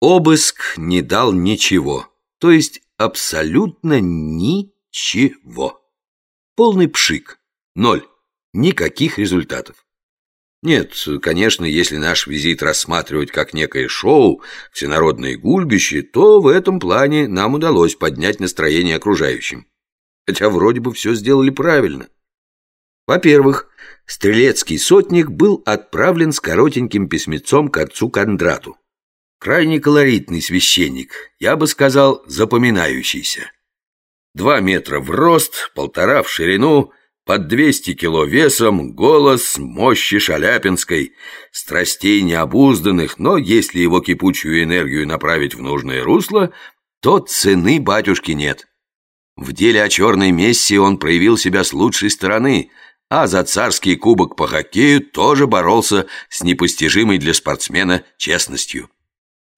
Обыск не дал ничего, то есть абсолютно ничего. Полный пшик, ноль, никаких результатов. Нет, конечно, если наш визит рассматривать как некое шоу, всенародное гульбище, то в этом плане нам удалось поднять настроение окружающим. Хотя вроде бы все сделали правильно. Во-первых, стрелецкий сотник был отправлен с коротеньким письмецом к отцу Кондрату. Крайне колоритный священник, я бы сказал, запоминающийся. Два метра в рост, полтора в ширину, под двести кило весом, голос мощи Шаляпинской, страстей необузданных, но если его кипучую энергию направить в нужное русло, то цены батюшки нет. В деле о черной мессе он проявил себя с лучшей стороны, а за царский кубок по хоккею тоже боролся с непостижимой для спортсмена честностью.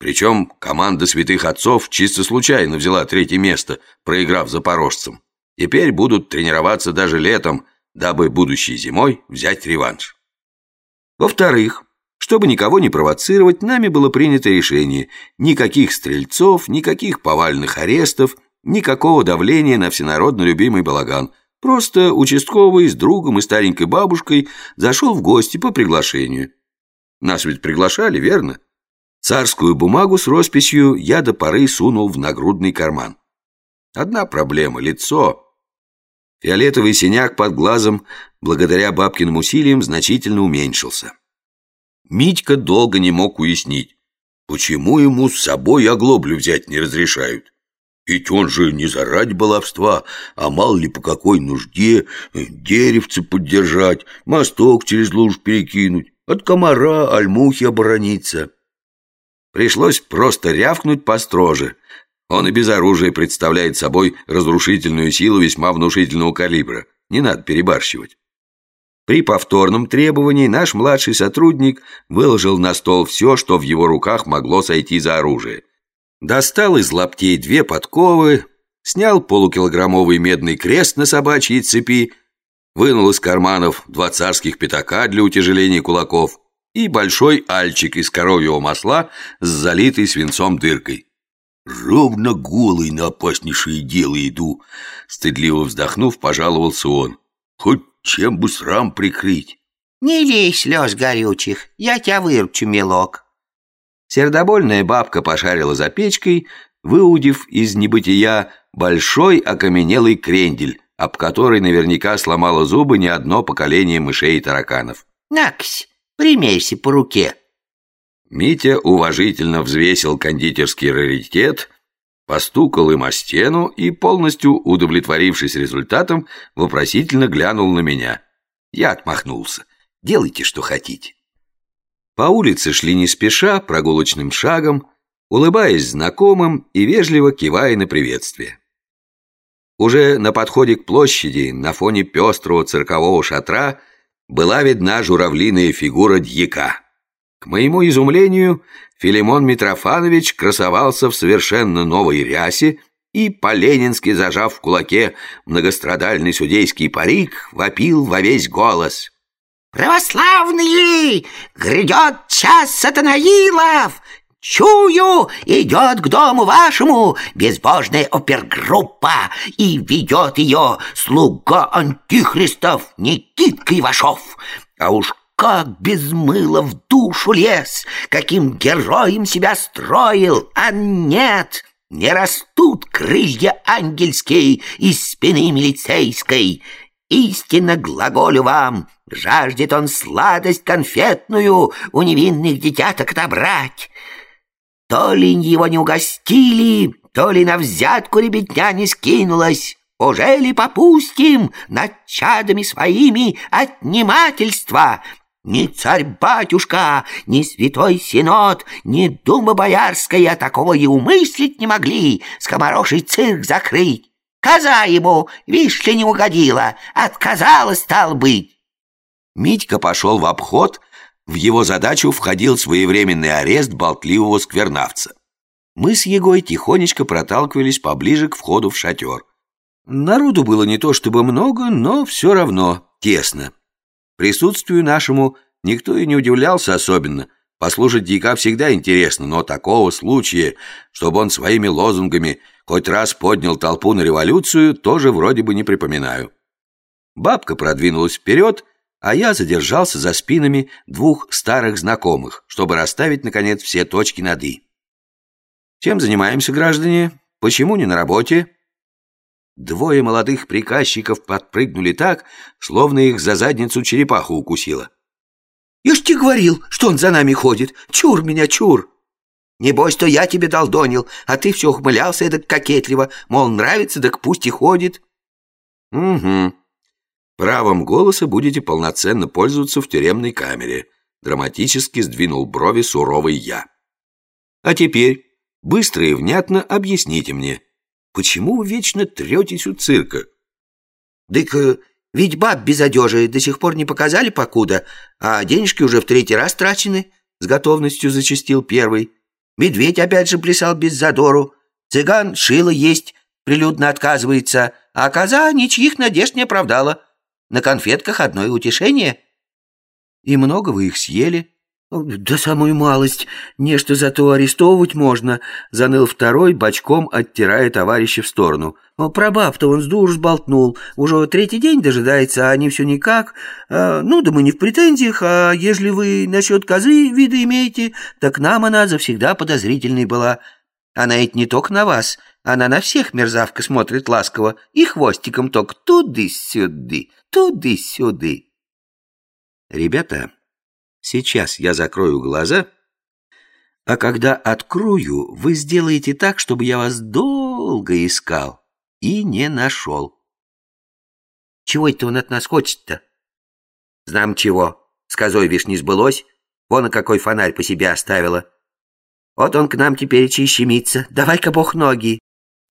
Причем команда святых отцов чисто случайно взяла третье место, проиграв запорожцам. Теперь будут тренироваться даже летом, дабы будущей зимой взять реванш. Во-вторых, чтобы никого не провоцировать, нами было принято решение никаких стрельцов, никаких повальных арестов, никакого давления на всенародно любимый балаган. Просто участковый с другом и старенькой бабушкой зашел в гости по приглашению. Нас ведь приглашали, верно? Царскую бумагу с росписью я до поры сунул в нагрудный карман. Одна проблема — лицо. Фиолетовый синяк под глазом, благодаря бабкиным усилиям, значительно уменьшился. Митька долго не мог уяснить, почему ему с собой оглоблю взять не разрешают. Ведь он же не заради баловства, а мало ли по какой нужде деревце поддержать, мосток через луж перекинуть, от комара, альмухи оборониться. Пришлось просто рявкнуть построже. Он и без оружия представляет собой разрушительную силу весьма внушительного калибра. Не надо перебарщивать. При повторном требовании наш младший сотрудник выложил на стол все, что в его руках могло сойти за оружие. Достал из лаптей две подковы, снял полукилограммовый медный крест на собачьей цепи, вынул из карманов два царских пятака для утяжеления кулаков, и большой альчик из коровьего масла с залитой свинцом дыркой. «Ровно голый на опаснейшее дело иду», — стыдливо вздохнув, пожаловался он. «Хоть чем бы срам прикрыть». «Не лей слез горючих, я тебя выручу, милок». Сердобольная бабка пошарила за печкой, выудив из небытия большой окаменелый крендель, об который наверняка сломало зубы не одно поколение мышей и тараканов. «Наксь, Примейся по руке». Митя уважительно взвесил кондитерский раритет, постукал им о стену и, полностью удовлетворившись результатом, вопросительно глянул на меня. Я отмахнулся. «Делайте, что хотите». По улице шли не спеша, прогулочным шагом, улыбаясь знакомым и вежливо кивая на приветствие. Уже на подходе к площади, на фоне пестрого циркового шатра – была видна журавлиная фигура дьяка. К моему изумлению, Филимон Митрофанович красовался в совершенно новой рясе и, по-ленински зажав в кулаке многострадальный судейский парик, вопил во весь голос. «Православные! Грядет час сатанаилов! Чую, идет к дому вашему безбожная опергруппа, и ведет ее слуга антихристов Никитка Ивашов. А уж как без мыла в душу лез, каким героем себя строил, а нет, не растут крылья ангельские из спины милицейской. Истинно глаголю вам, жаждет он сладость конфетную у невинных детяток отобрать. То ли его не угостили, то ли на взятку ребятня не скинулась. Уже ли попустим над чадами своими отнимательства? Ни царь-батюшка, ни святой синод, ни дума боярская такого и умыслить не могли скомороший цирк закрыть. Коза ему, вишь ли, не угодила, отказалась, стал быть. Митька пошел в обход, в его задачу входил своевременный арест болтливого сквернавца. Мы с Егой тихонечко проталкивались поближе к входу в шатер. Народу было не то чтобы много, но все равно тесно. Присутствию нашему никто и не удивлялся особенно, Послушать дика всегда интересно, но такого случая, чтобы он своими лозунгами хоть раз поднял толпу на революцию, тоже вроде бы не припоминаю. Бабка продвинулась вперед, а я задержался за спинами двух старых знакомых, чтобы расставить, наконец, все точки над «и». Чем занимаемся, граждане? Почему не на работе? Двое молодых приказчиков подпрыгнули так, словно их за задницу черепаху укусила. «Я ж тебе говорил, что он за нами ходит! Чур меня, чур!» «Небось, то я тебе долдонил, а ты все ухмылялся эдак кокетливо, мол, нравится, так пусть и ходит». «Угу. Правом голоса будете полноценно пользоваться в тюремной камере», драматически сдвинул брови суровый я. «А теперь быстро и внятно объясните мне, почему вы вечно третесь у цирка?» «Дык, э, ведь баб без одежи до сих пор не показали покуда, а денежки уже в третий раз трачены», с готовностью зачастил первый. «Медведь опять же плясал без задору, цыган шило есть, прилюдно отказывается, а коза ничьих надежд не оправдала. На конфетках одно утешение». «И много вы их съели?» «Да самую малость. Нечто зато арестовывать можно», — заныл второй, бочком оттирая товарища в сторону. «Про баб-то он с дур сболтнул. Уже третий день дожидается, а они все никак. А, ну, да мы не в претензиях, а ежели вы насчет козы виды имеете, так нам она завсегда подозрительной была. Она ведь не только на вас, она на всех мерзавка смотрит ласково и хвостиком только туды-сюды, туды-сюды». «Ребята...» Сейчас я закрою глаза, а когда открою, вы сделаете так, чтобы я вас долго искал и не нашел. Чего это он от нас хочет-то? Знам чего. С козой вишни сбылось. Вон, какой фонарь по себе оставила. Вот он к нам теперь и. Давай-ка бог ноги.